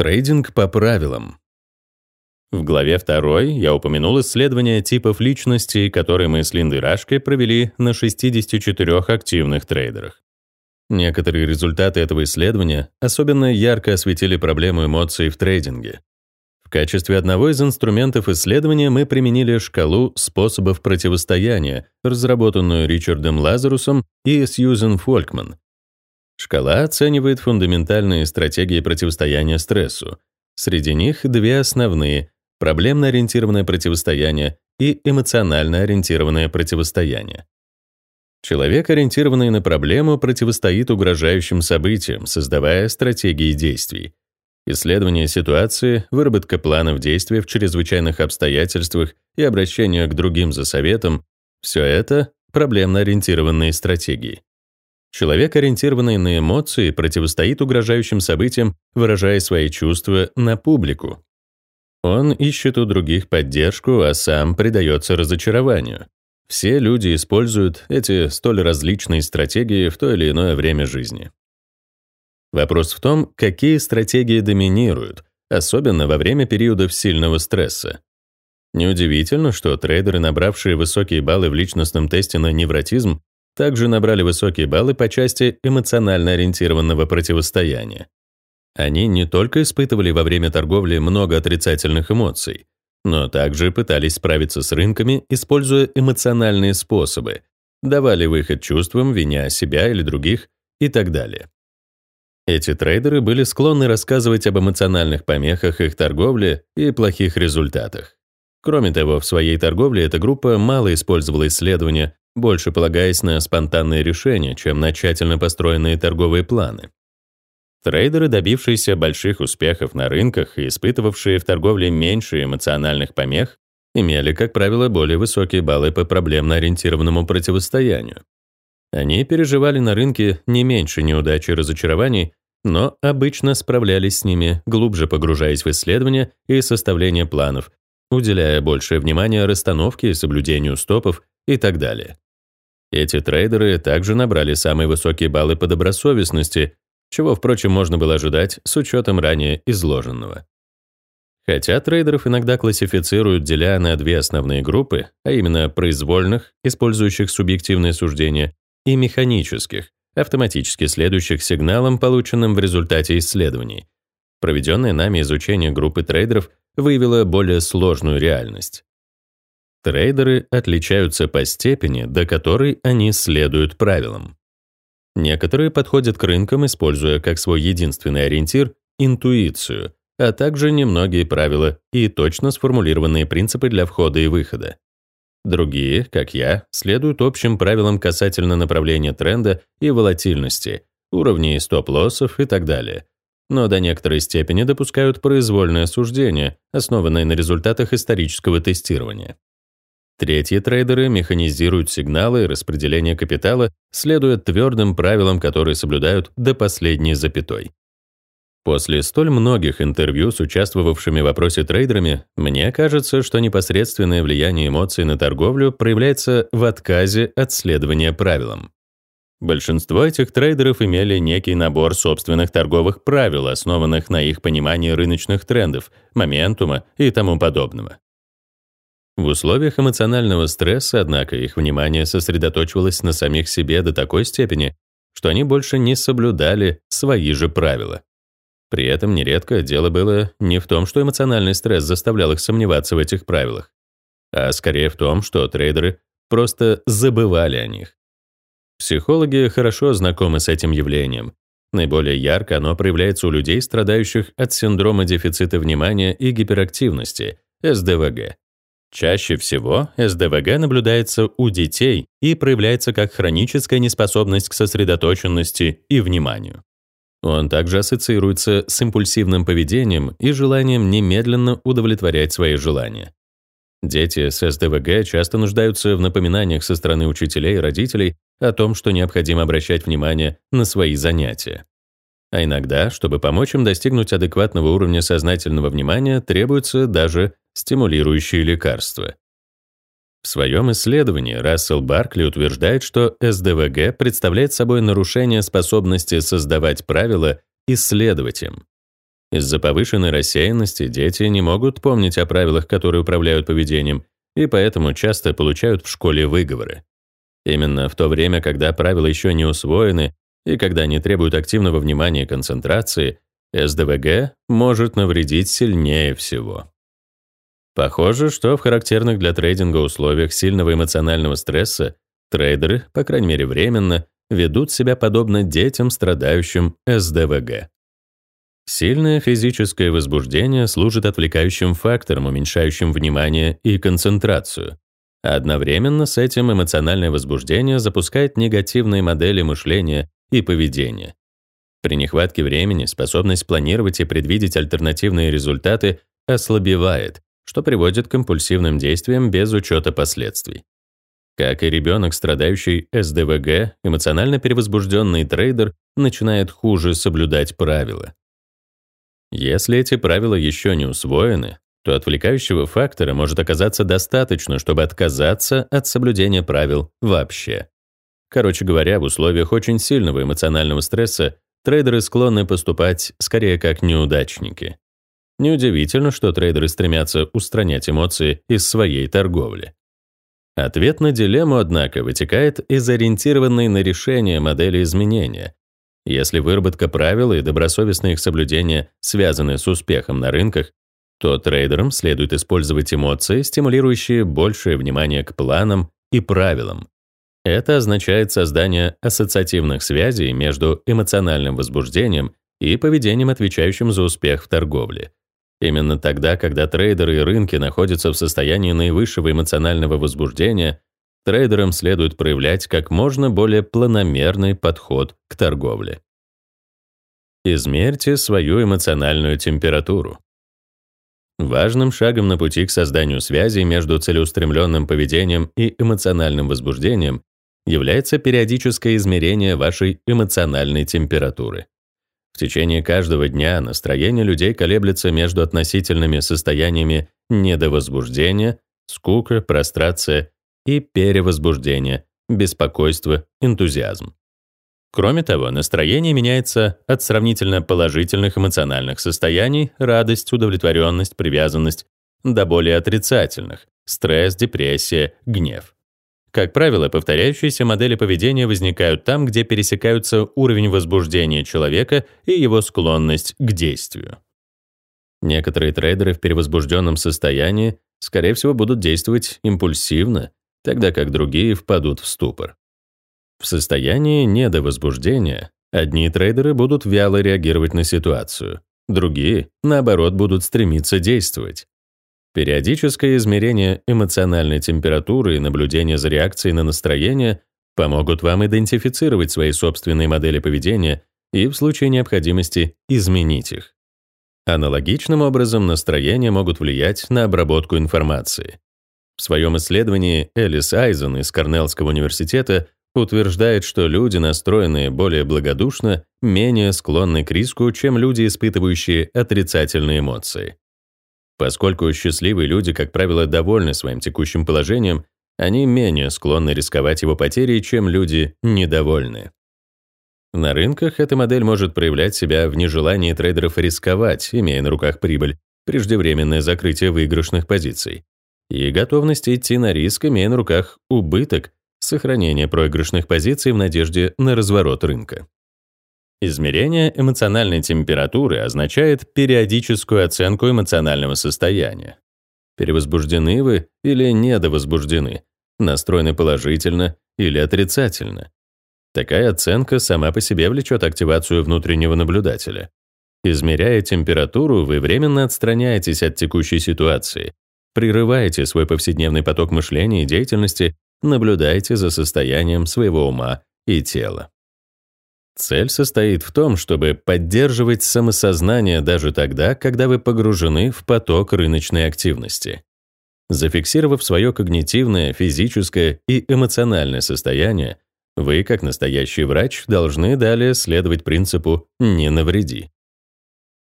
Трейдинг по правилам. В главе 2 я упомянул исследования типов личностей, которые мы с Линдой Рашкой провели на 64 активных трейдерах. Некоторые результаты этого исследования особенно ярко осветили проблему эмоций в трейдинге. В качестве одного из инструментов исследования мы применили шкалу способов противостояния, разработанную Ричардом Лазарусом и Сьюзен Фолькман, Шкала оценивает фундаментальные стратегии противостояния стрессу. Среди них две основные — проблемно-ориентированное противостояние и эмоционально-ориентированное противостояние. Человек, ориентированный на проблему, противостоит угрожающим событиям, создавая стратегии действий. Исследование ситуации, выработка планов действий в чрезвычайных обстоятельствах и обращение к другим за советом — все это проблемно-ориентированные стратегии. Человек, ориентированный на эмоции, противостоит угрожающим событиям, выражая свои чувства на публику. Он ищет у других поддержку, а сам предается разочарованию. Все люди используют эти столь различные стратегии в то или иное время жизни. Вопрос в том, какие стратегии доминируют, особенно во время периодов сильного стресса. Неудивительно, что трейдеры, набравшие высокие баллы в личностном тесте на невротизм, также набрали высокие баллы по части эмоционально ориентированного противостояния. Они не только испытывали во время торговли много отрицательных эмоций, но также пытались справиться с рынками, используя эмоциональные способы, давали выход чувствам, виня себя или других и так далее. Эти трейдеры были склонны рассказывать об эмоциональных помехах их торговли и плохих результатах. Кроме того, в своей торговле эта группа мало использовала исследования, больше полагаясь на спонтанные решения, чем на тщательно построенные торговые планы. Трейдеры, добившиеся больших успехов на рынках и испытывавшие в торговле меньше эмоциональных помех, имели, как правило, более высокие баллы по проблемно-ориентированному противостоянию. Они переживали на рынке не меньше неудач и разочарований, но обычно справлялись с ними, глубже погружаясь в исследования и составление планов, уделяя большее внимание расстановке и соблюдению стопов и так далее. Эти трейдеры также набрали самые высокие баллы по добросовестности, чего, впрочем, можно было ожидать с учетом ранее изложенного. Хотя трейдеров иногда классифицируют, деля на две основные группы, а именно произвольных, использующих субъективные суждения, и механических, автоматически следующих сигналам, полученным в результате исследований. Проведенное нами изучение группы трейдеров выявило более сложную реальность. Трейдеры отличаются по степени, до которой они следуют правилам. Некоторые подходят к рынкам, используя как свой единственный ориентир интуицию, а также немногие правила и точно сформулированные принципы для входа и выхода. Другие, как я, следуют общим правилам касательно направления тренда и волатильности, уровней стоп-лоссов и так далее, но до некоторой степени допускают произвольное суждение, основанное на результатах исторического тестирования. Третьи трейдеры механизируют сигналы и распределение капитала, следуя твердым правилам, которые соблюдают до последней запятой. После столь многих интервью с участвовавшими в вопросе трейдерами, мне кажется, что непосредственное влияние эмоций на торговлю проявляется в отказе от следования правилам. Большинство этих трейдеров имели некий набор собственных торговых правил, основанных на их понимании рыночных трендов, моментума и тому подобного. В условиях эмоционального стресса, однако, их внимание сосредоточивалось на самих себе до такой степени, что они больше не соблюдали свои же правила. При этом нередко дело было не в том, что эмоциональный стресс заставлял их сомневаться в этих правилах, а скорее в том, что трейдеры просто забывали о них. Психологи хорошо знакомы с этим явлением. Наиболее ярко оно проявляется у людей, страдающих от синдрома дефицита внимания и гиперактивности, СДВГ. Чаще всего СДВГ наблюдается у детей и проявляется как хроническая неспособность к сосредоточенности и вниманию. Он также ассоциируется с импульсивным поведением и желанием немедленно удовлетворять свои желания. Дети с СДВГ часто нуждаются в напоминаниях со стороны учителей и родителей о том, что необходимо обращать внимание на свои занятия. А иногда, чтобы помочь им достигнуть адекватного уровня сознательного внимания, требуется даже стимулирующие лекарства. В своем исследовании Рассел Баркли утверждает, что СДВГ представляет собой нарушение способности создавать правила и следовать им. Из-за повышенной рассеянности дети не могут помнить о правилах, которые управляют поведением, и поэтому часто получают в школе выговоры. Именно в то время, когда правила еще не усвоены и когда они требуют активного внимания и концентрации, СДВГ может навредить сильнее всего. Похоже, что в характерных для трейдинга условиях сильного эмоционального стресса трейдеры, по крайней мере временно, ведут себя подобно детям, страдающим СДВГ. Сильное физическое возбуждение служит отвлекающим фактором, уменьшающим внимание и концентрацию. Одновременно с этим эмоциональное возбуждение запускает негативные модели мышления и поведения. При нехватке времени способность планировать и предвидеть альтернативные результаты ослабевает, что приводит к импульсивным действиям без учета последствий. Как и ребенок, страдающий СДВГ, эмоционально перевозбужденный трейдер начинает хуже соблюдать правила. Если эти правила еще не усвоены, то отвлекающего фактора может оказаться достаточно, чтобы отказаться от соблюдения правил вообще. Короче говоря, в условиях очень сильного эмоционального стресса трейдеры склонны поступать скорее как неудачники. Неудивительно, что трейдеры стремятся устранять эмоции из своей торговли. Ответ на дилемму, однако, вытекает из ориентированной на решение модели изменения, если выработка правил и добросовестное их соблюдение связаны с успехом на рынках, то трейдерам следует использовать эмоции, стимулирующие большее внимание к планам и правилам. Это означает создание ассоциативных связей между эмоциональным возбуждением и поведением, отвечающим за успех в торговле. Именно тогда, когда трейдеры и рынки находятся в состоянии наивысшего эмоционального возбуждения, трейдерам следует проявлять как можно более планомерный подход к торговле. Измерьте свою эмоциональную температуру. Важным шагом на пути к созданию связи между целеустремленным поведением и эмоциональным возбуждением является периодическое измерение вашей эмоциональной температуры. В течение каждого дня настроение людей колеблется между относительными состояниями недовозбуждения, скука, прострация и перевозбуждение, беспокойство, энтузиазм. Кроме того, настроение меняется от сравнительно положительных эмоциональных состояний, радость, удовлетворенность, привязанность, до более отрицательных — стресс, депрессия, гнев. Как правило, повторяющиеся модели поведения возникают там, где пересекаются уровень возбуждения человека и его склонность к действию. Некоторые трейдеры в перевозбужденном состоянии, скорее всего, будут действовать импульсивно, тогда как другие впадут в ступор. В состоянии недовозбуждения одни трейдеры будут вяло реагировать на ситуацию, другие, наоборот, будут стремиться действовать. Периодическое измерение эмоциональной температуры и наблюдение за реакцией на настроение помогут вам идентифицировать свои собственные модели поведения и в случае необходимости изменить их. Аналогичным образом настроения могут влиять на обработку информации. В своем исследовании Элис Айзен из Корнеллского университета утверждает, что люди, настроенные более благодушно, менее склонны к риску, чем люди, испытывающие отрицательные эмоции. Поскольку счастливые люди, как правило, довольны своим текущим положением, они менее склонны рисковать его потерей, чем люди недовольны. На рынках эта модель может проявлять себя в нежелании трейдеров рисковать, имея на руках прибыль, преждевременное закрытие выигрышных позиций и готовность идти на риск, имея на руках убыток, сохранение проигрышных позиций в надежде на разворот рынка. Измерение эмоциональной температуры означает периодическую оценку эмоционального состояния. Перевозбуждены вы или недовозбуждены, настроены положительно или отрицательно. Такая оценка сама по себе влечет активацию внутреннего наблюдателя. Измеряя температуру, вы временно отстраняетесь от текущей ситуации Прерывайте свой повседневный поток мышления и деятельности, наблюдайте за состоянием своего ума и тела. Цель состоит в том, чтобы поддерживать самосознание даже тогда, когда вы погружены в поток рыночной активности. Зафиксировав свое когнитивное, физическое и эмоциональное состояние, вы, как настоящий врач, должны далее следовать принципу «не навреди».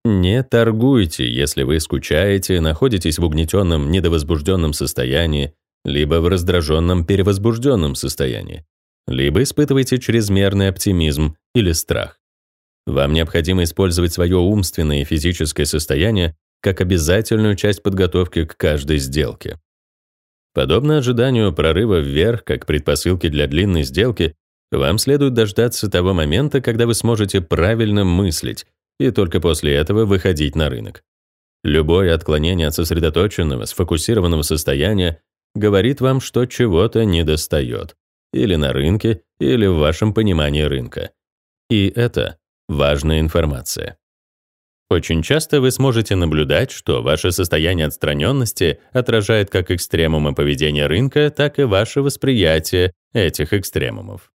Не торгуйте, если вы скучаете, находитесь в угнетенном, недовозбужденном состоянии, либо в раздраженном, перевозбужденном состоянии, либо испытываете чрезмерный оптимизм или страх. Вам необходимо использовать свое умственное и физическое состояние как обязательную часть подготовки к каждой сделке. Подобно ожиданию прорыва вверх как предпосылки для длинной сделки, вам следует дождаться того момента, когда вы сможете правильно мыслить, и только после этого выходить на рынок. Любое отклонение от сосредоточенного, сфокусированного состояния говорит вам, что чего-то недостает. Или на рынке, или в вашем понимании рынка. И это важная информация. Очень часто вы сможете наблюдать, что ваше состояние отстраненности отражает как экстремумы поведения рынка, так и ваше восприятие этих экстремумов.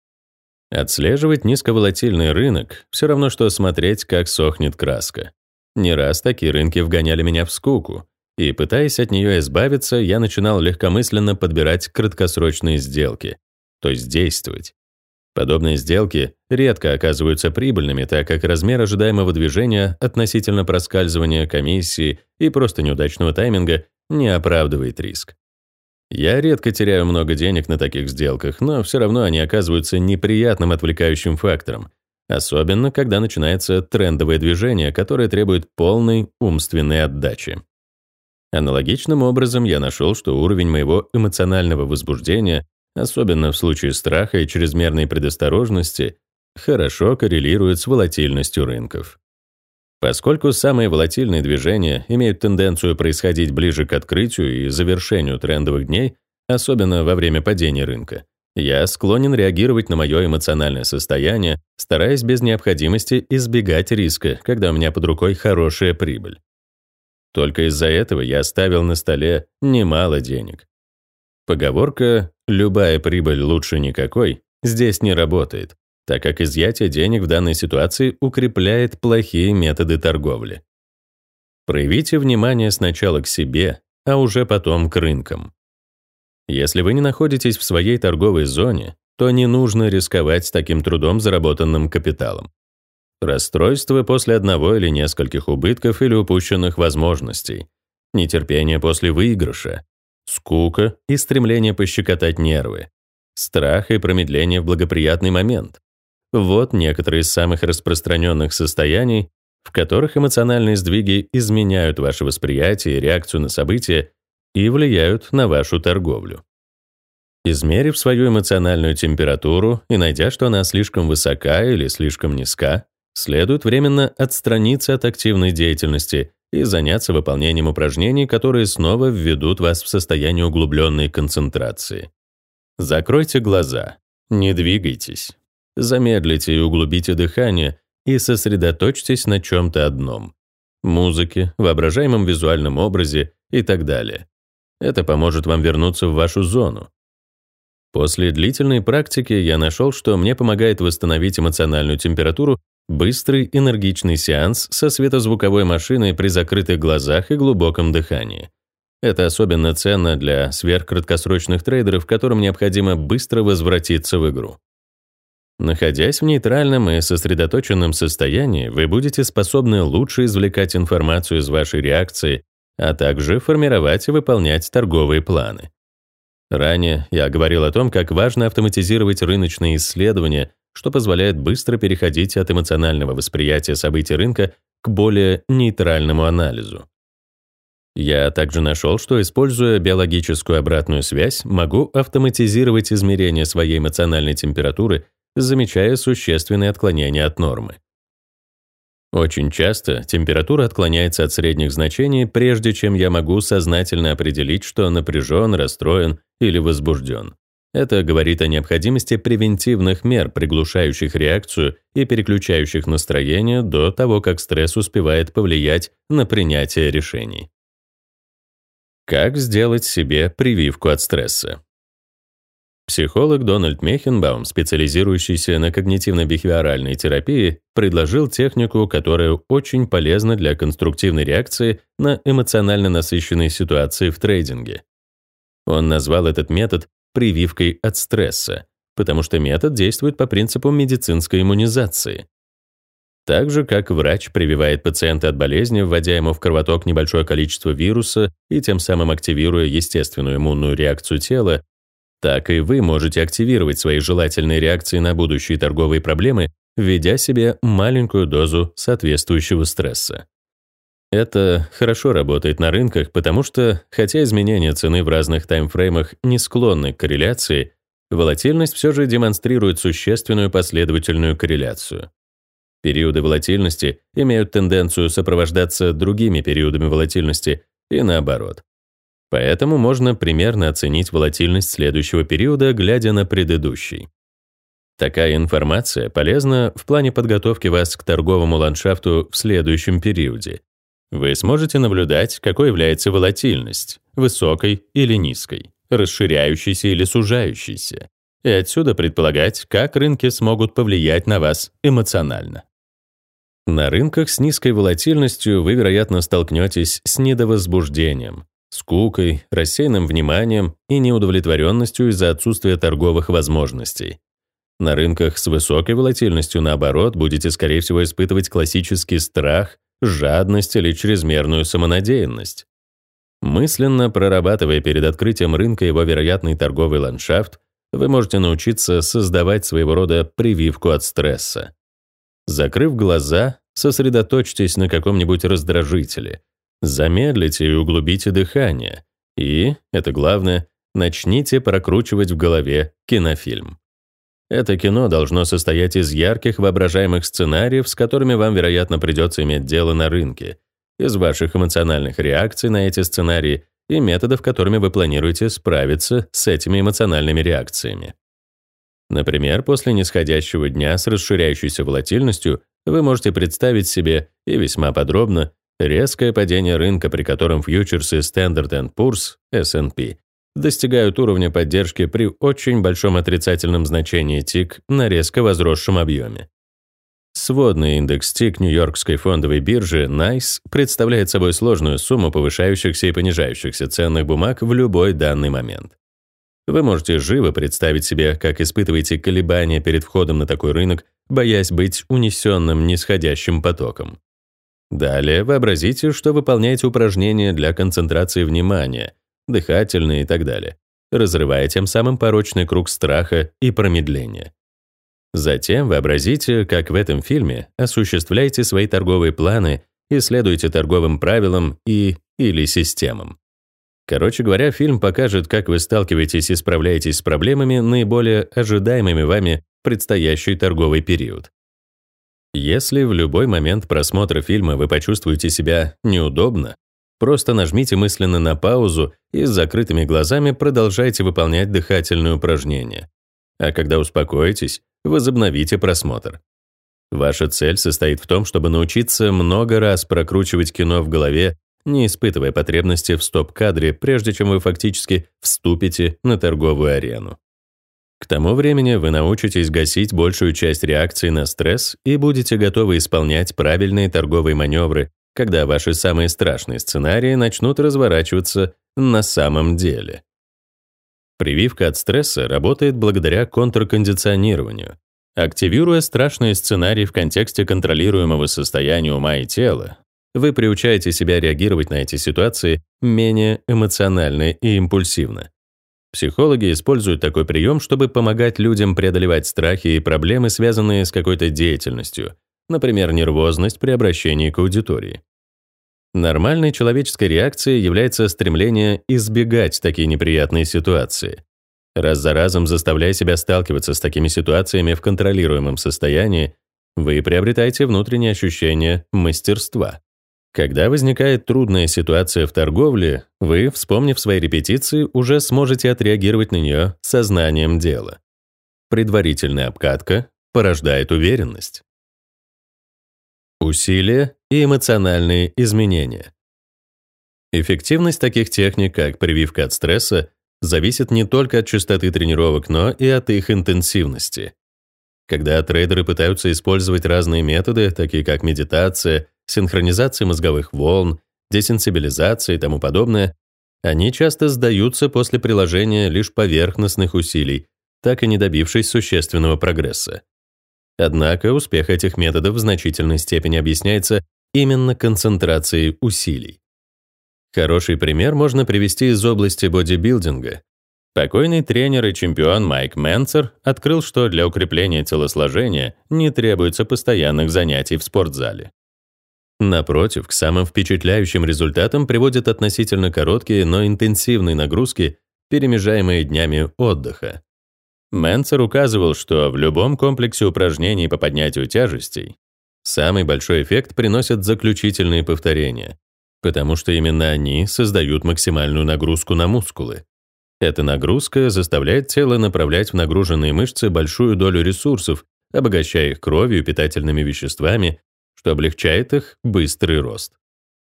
Отслеживать низковолатильный рынок все равно, что смотреть, как сохнет краска. Не раз такие рынки вгоняли меня в скуку, и, пытаясь от нее избавиться, я начинал легкомысленно подбирать краткосрочные сделки, то есть действовать. Подобные сделки редко оказываются прибыльными, так как размер ожидаемого движения относительно проскальзывания комиссии и просто неудачного тайминга не оправдывает риск. Я редко теряю много денег на таких сделках, но все равно они оказываются неприятным отвлекающим фактором, особенно когда начинается трендовое движение, которое требует полной умственной отдачи. Аналогичным образом я нашел, что уровень моего эмоционального возбуждения, особенно в случае страха и чрезмерной предосторожности, хорошо коррелирует с волатильностью рынков. Поскольку самые волатильные движения имеют тенденцию происходить ближе к открытию и завершению трендовых дней, особенно во время падения рынка, я склонен реагировать на мое эмоциональное состояние, стараясь без необходимости избегать риска, когда у меня под рукой хорошая прибыль. Только из-за этого я оставил на столе немало денег. Поговорка «любая прибыль лучше никакой» здесь не работает, так как изъятие денег в данной ситуации укрепляет плохие методы торговли. Проявите внимание сначала к себе, а уже потом к рынкам. Если вы не находитесь в своей торговой зоне, то не нужно рисковать с таким трудом заработанным капиталом. Расстройство после одного или нескольких убытков или упущенных возможностей, нетерпение после выигрыша, скука и стремление пощекотать нервы, страх и промедление в благоприятный момент, вот некоторые из самых распространенных состояний, в которых эмоциональные сдвиги изменяют ваше восприятие и реакцию на события и влияют на вашу торговлю. Измерив свою эмоциональную температуру и найдя, что она слишком высока или слишком низка, следует временно отстраниться от активной деятельности и заняться выполнением упражнений, которые снова введут вас в состояние углубленной концентрации. Закройте глаза, не двигайтесь, Замедлите и углубите дыхание и сосредоточьтесь на чем-то одном. Музыке, воображаемом визуальном образе и так далее. Это поможет вам вернуться в вашу зону. После длительной практики я нашел, что мне помогает восстановить эмоциональную температуру быстрый энергичный сеанс со светозвуковой машиной при закрытых глазах и глубоком дыхании. Это особенно ценно для сверхкраткосрочных трейдеров, которым необходимо быстро возвратиться в игру. Находясь в нейтральном и сосредоточенном состоянии, вы будете способны лучше извлекать информацию из вашей реакции, а также формировать и выполнять торговые планы. Ранее я говорил о том, как важно автоматизировать рыночные исследования, что позволяет быстро переходить от эмоционального восприятия событий рынка к более нейтральному анализу. Я также нашел, что, используя биологическую обратную связь, могу автоматизировать измерение своей эмоциональной температуры замечая существенные отклонения от нормы. Очень часто температура отклоняется от средних значений, прежде чем я могу сознательно определить, что напряжен, расстроен или возбужден. Это говорит о необходимости превентивных мер, приглушающих реакцию и переключающих настроение до того, как стресс успевает повлиять на принятие решений. Как сделать себе прививку от стресса? Психолог Дональд Мехенбаум, специализирующийся на когнитивно-бихевиоральной терапии, предложил технику, которая очень полезна для конструктивной реакции на эмоционально насыщенные ситуации в трейдинге. Он назвал этот метод прививкой от стресса, потому что метод действует по принципу медицинской иммунизации. Так же, как врач прививает пациента от болезни, вводя ему в кровоток небольшое количество вируса и тем самым активируя естественную иммунную реакцию тела, так и вы можете активировать свои желательные реакции на будущие торговые проблемы, введя себе маленькую дозу соответствующего стресса. Это хорошо работает на рынках, потому что, хотя изменения цены в разных таймфреймах не склонны к корреляции, волатильность все же демонстрирует существенную последовательную корреляцию. Периоды волатильности имеют тенденцию сопровождаться другими периодами волатильности и наоборот. Поэтому можно примерно оценить волатильность следующего периода, глядя на предыдущий. Такая информация полезна в плане подготовки вас к торговому ландшафту в следующем периоде. Вы сможете наблюдать, какой является волатильность, высокой или низкой, расширяющейся или сужающейся, и отсюда предполагать, как рынки смогут повлиять на вас эмоционально. На рынках с низкой волатильностью вы, вероятно, столкнетесь с недовозбуждением, скукой, рассеянным вниманием и неудовлетворенностью из-за отсутствия торговых возможностей. На рынках с высокой волатильностью, наоборот, будете, скорее всего, испытывать классический страх, жадность или чрезмерную самонадеянность. Мысленно прорабатывая перед открытием рынка его вероятный торговый ландшафт, вы можете научиться создавать своего рода прививку от стресса. Закрыв глаза, сосредоточьтесь на каком-нибудь раздражителе, замедлите и углубите дыхание, и, это главное, начните прокручивать в голове кинофильм. Это кино должно состоять из ярких воображаемых сценариев, с которыми вам, вероятно, придется иметь дело на рынке, из ваших эмоциональных реакций на эти сценарии и методов, которыми вы планируете справиться с этими эмоциональными реакциями. Например, после нисходящего дня с расширяющейся волатильностью вы можете представить себе, и весьма подробно, резкое падение рынка, при котором фьючерсы Standard Poor's, S&P, достигают уровня поддержки при очень большом отрицательном значении ТИК на резко возросшем объеме. Сводный индекс ТИК Нью-Йоркской фондовой биржи NICE представляет собой сложную сумму повышающихся и понижающихся ценных бумаг в любой данный момент. Вы можете живо представить себе, как испытываете колебания перед входом на такой рынок, боясь быть унесенным нисходящим потоком. Далее вообразите, что выполняете упражнения для концентрации внимания – дыхательные и так далее, разрывая тем самым порочный круг страха и промедления. Затем вообразите, как в этом фильме осуществляете свои торговые планы и следуете торговым правилам и или системам. Короче говоря, фильм покажет, как вы сталкиваетесь и справляетесь с проблемами, наиболее ожидаемыми вами предстоящий торговый период. Если в любой момент просмотра фильма вы почувствуете себя неудобно, Просто нажмите мысленно на паузу и с закрытыми глазами продолжайте выполнять дыхательные упражнения. А когда успокоитесь, возобновите просмотр. Ваша цель состоит в том, чтобы научиться много раз прокручивать кино в голове, не испытывая потребности в стоп-кадре, прежде чем вы фактически вступите на торговую арену. К тому времени вы научитесь гасить большую часть реакции на стресс и будете готовы исполнять правильные торговые маневры, когда ваши самые страшные сценарии начнут разворачиваться на самом деле. Прививка от стресса работает благодаря контркондиционированию. Активируя страшные сценарии в контексте контролируемого состояния ума и тела, вы приучаете себя реагировать на эти ситуации менее эмоционально и импульсивно. Психологи используют такой прием, чтобы помогать людям преодолевать страхи и проблемы, связанные с какой-то деятельностью, например, нервозность при обращении к аудитории. Нормальной человеческой реакцией является стремление избегать такие неприятные ситуации. Раз за разом заставляя себя сталкиваться с такими ситуациями в контролируемом состоянии, вы приобретаете внутреннее ощущение мастерства. Когда возникает трудная ситуация в торговле, вы, вспомнив свои репетиции, уже сможете отреагировать на нее сознанием дела. Предварительная обкатка порождает уверенность. Усилия и эмоциональные изменения. Эффективность таких техник, как прививка от стресса, зависит не только от частоты тренировок, но и от их интенсивности. Когда трейдеры пытаются использовать разные методы, такие как медитация, синхронизация мозговых волн, десенсибилизация и тому подобное, они часто сдаются после приложения лишь поверхностных усилий, так и не добившись существенного прогресса. Однако успех этих методов в значительной степени объясняется именно концентрацией усилий. Хороший пример можно привести из области бодибилдинга. Покойный тренер и чемпион Майк Менцер открыл, что для укрепления телосложения не требуется постоянных занятий в спортзале. Напротив, к самым впечатляющим результатам приводят относительно короткие, но интенсивные нагрузки, перемежаемые днями отдыха. Менцер указывал, что в любом комплексе упражнений по поднятию тяжестей самый большой эффект приносят заключительные повторения, потому что именно они создают максимальную нагрузку на мускулы. Эта нагрузка заставляет тело направлять в нагруженные мышцы большую долю ресурсов, обогащая их кровью и питательными веществами, что облегчает их быстрый рост.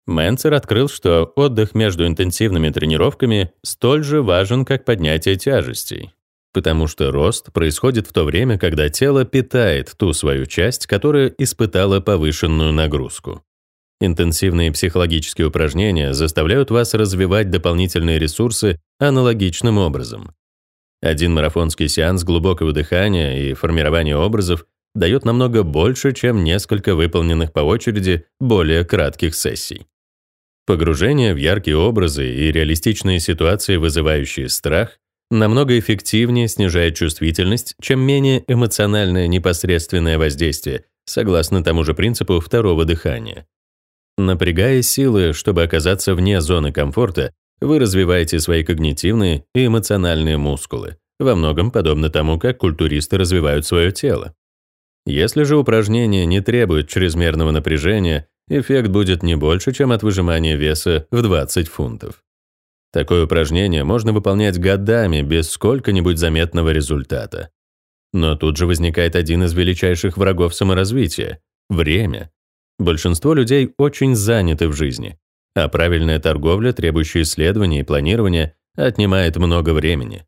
Менцер открыл, что отдых между интенсивными тренировками столь же важен, как поднятие тяжестей, потому что рост происходит в то время, когда тело питает ту свою часть, которая испытала повышенную нагрузку. Интенсивные психологические упражнения заставляют вас развивать дополнительные ресурсы аналогичным образом. Один марафонский сеанс глубокого дыхания и формирования образов дает намного больше, чем несколько выполненных по очереди более кратких сессий. Погружение в яркие образы и реалистичные ситуации, вызывающие страх, намного эффективнее снижает чувствительность, чем менее эмоциональное непосредственное воздействие, согласно тому же принципу второго дыхания. Напрягая силы, чтобы оказаться вне зоны комфорта, вы развиваете свои когнитивные и эмоциональные мускулы, во многом подобно тому, как культуристы развивают свое тело. Если же упражнение не требует чрезмерного напряжения, эффект будет не больше, чем от выжимания веса в 20 фунтов. Такое упражнение можно выполнять годами без сколько-нибудь заметного результата. Но тут же возникает один из величайших врагов саморазвития — время. Большинство людей очень заняты в жизни, а правильная торговля, требующая исследования и планирования, отнимает много времени.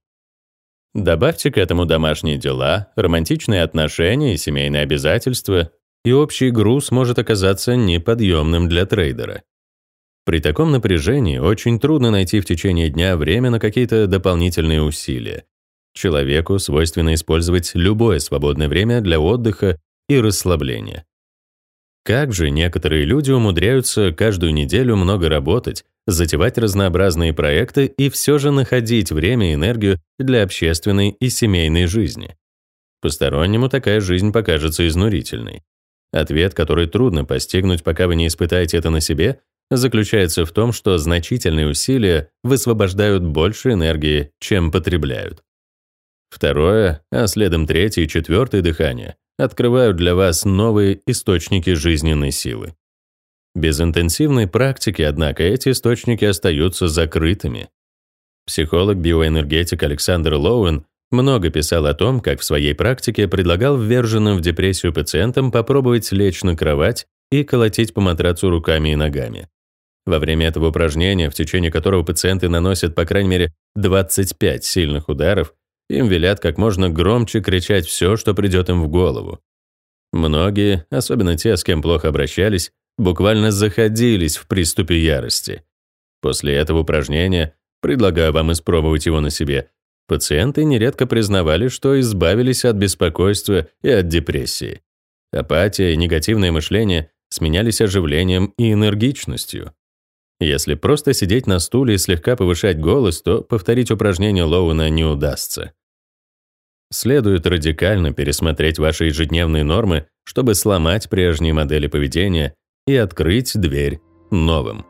Добавьте к этому домашние дела, романтичные отношения и семейные обязательства, и общий груз может оказаться неподъемным для трейдера. При таком напряжении очень трудно найти в течение дня время на какие-то дополнительные усилия. Человеку свойственно использовать любое свободное время для отдыха и расслабления. Как же некоторые люди умудряются каждую неделю много работать, затевать разнообразные проекты и все же находить время и энергию для общественной и семейной жизни. Постороннему такая жизнь покажется изнурительной. Ответ, который трудно постигнуть, пока вы не испытаете это на себе, заключается в том, что значительные усилия высвобождают больше энергии, чем потребляют. Второе, а следом третье и четвертое дыхание открывают для вас новые источники жизненной силы. Без интенсивной практики, однако, эти источники остаются закрытыми. Психолог-биоэнергетик Александр Лоуэн много писал о том, как в своей практике предлагал вверженным в депрессию пациентам попробовать лечь на кровать и колотить по матрацу руками и ногами. Во время этого упражнения, в течение которого пациенты наносят по крайней мере 25 сильных ударов, им велят как можно громче кричать все, что придет им в голову. Многие, особенно те, с кем плохо обращались, буквально заходились в приступе ярости. После этого упражнения, предлагаю вам испробовать его на себе, пациенты нередко признавали, что избавились от беспокойства и от депрессии. Апатия и негативное мышление сменялись оживлением и энергичностью. Если просто сидеть на стуле и слегка повышать голос, то повторить упражнение Лоуэна не удастся. Следует радикально пересмотреть ваши ежедневные нормы, чтобы сломать прежние модели поведения и открыть дверь новым.